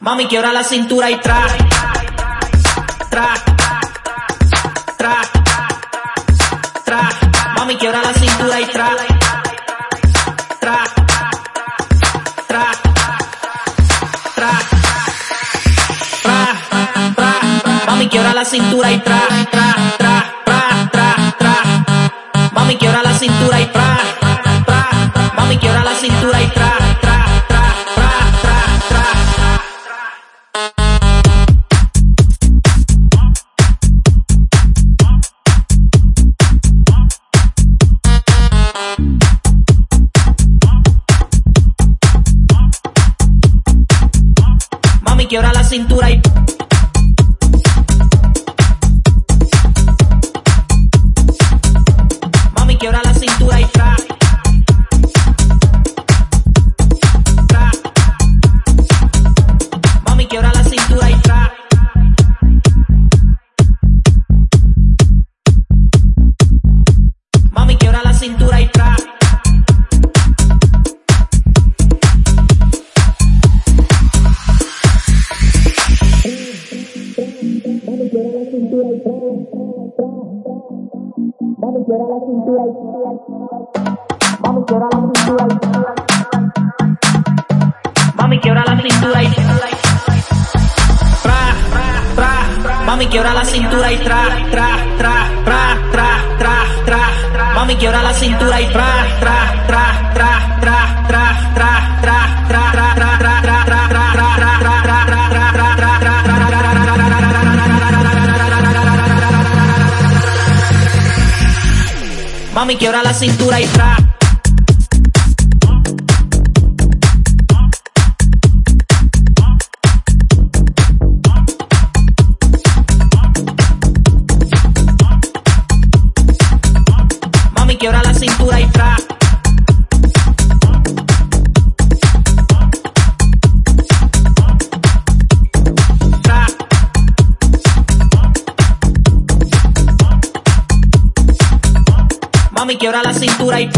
Mami, quiebra la cintura y tra, tra, tra, tra. Mami, quiebra la cintura y tra, tra, tra, tra, tra. Mami, quiebra la cintura y tra, tra, tra, Mami, quiebra la cintura y... Mami, la cintura y Mami, quiebra la cintura y tra, tra, Mami, quiebra la tra, tra, tra, tra, tra, tra, tra. Mami, quiebra la cintura y tra, tra, tra, tra, Mami, quiebra la cintura y tra. Mami, quiebra la cintura y